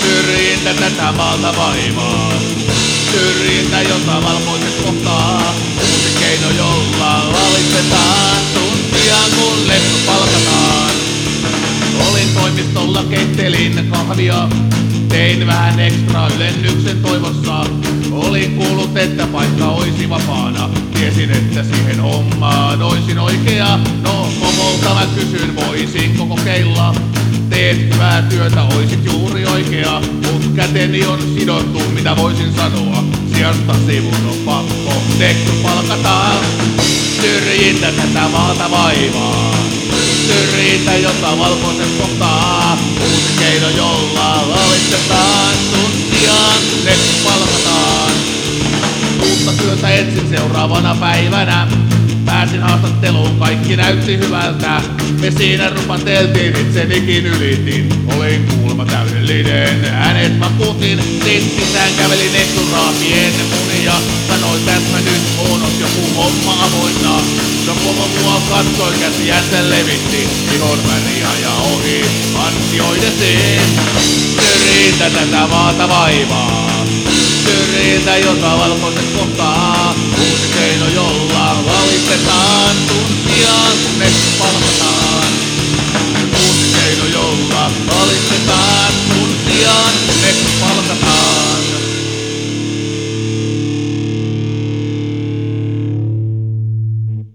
Syrjintä tätä maalta vaimaa. Syrjintä, jota valkoiset kohtaa. Uusi keino, jolla valitsetaan. Tuntia kun leppu palkataan. Olin toimistolla, keittelin kahvia. Tein vähän ekstra lennyksen toivossa. Olin kuullut, että paikka olisi vapaana. Tiesin, että siihen hommaan oisin oikea. No, pomolta mä kysyn, voisinko kokeilla. Teet hyvää työtä, oisit juuri oikea. Mut käteni on sidottu, mitä voisin sanoa. Sijasta sivun on pakko, tekty palkataan. Syrjintä tätä maata vaivaa. Syrjintä, jota valkoiset kohtaa. Uusi keino, jolla valitsetaan. Työtä etsin seuraavana päivänä. Pääsin haastatteluun, kaikki näytti hyvältä. Me siinä rupateltiin, itsenikin ylitin. Olin kuulemma täydellinen, hänet vakuutin. Sissään kävelin eksuraa pienen munia. Sanoin täsmä nyt on joku homma avoinna. No pomo mua katsoi, käsiänsä levitti. Ihon väriä ja ohi, ansioiden sen. Syrjintä tätä maata vaivaa. Syrjintä, jota valkoiset kohtaa. Uusi keino, jolla valitetaan tuntia, kunnes palkataan.